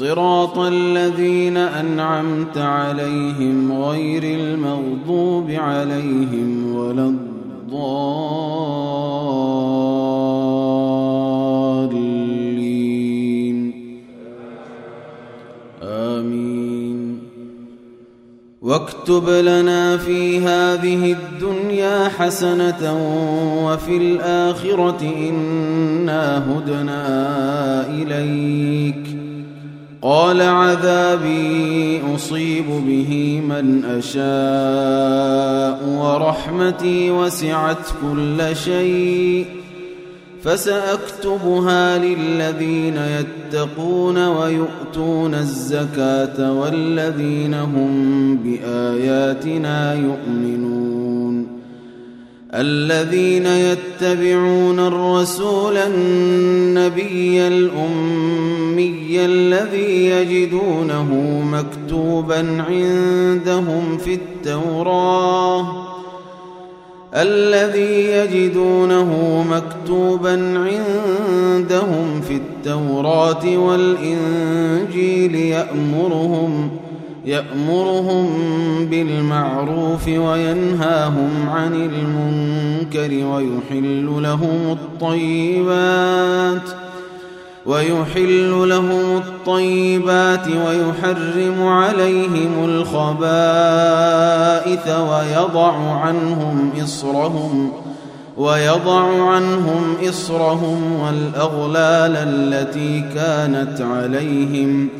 صراط الذين أنعمت عليهم غير المغضوب عليهم ولا الضالين. آمين. واكتب لنا في هذه الدنيا حسنة وفي الآخرة إنا هدنا إليك. قال عذابي أصيب به من أشاء ورحمتي وسعت كل شيء فسأكتبها للذين يتقون ويؤتون الزكاة والذين هم بآياتنا يؤمنون الذين يتبعون الرسول النبي الأمي الذي يجدونه مكتوبا عندهم في التوراة. الذي يجدونه مكتوبا عندهم في التوراة والإنجيل يأمرهم يأمرهم بالمعروف وينهاهم عن المنكر ويحل لهم الطيبات ويحل لهم الطيبات ويحرم عليهم الخبائث ويضع عنهم إصرهم ويضع عنهم إصرهم والأغلال التي كانت عليهم ۖ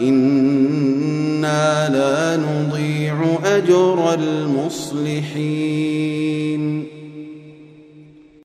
إنا لا نضيع أجر المصلحين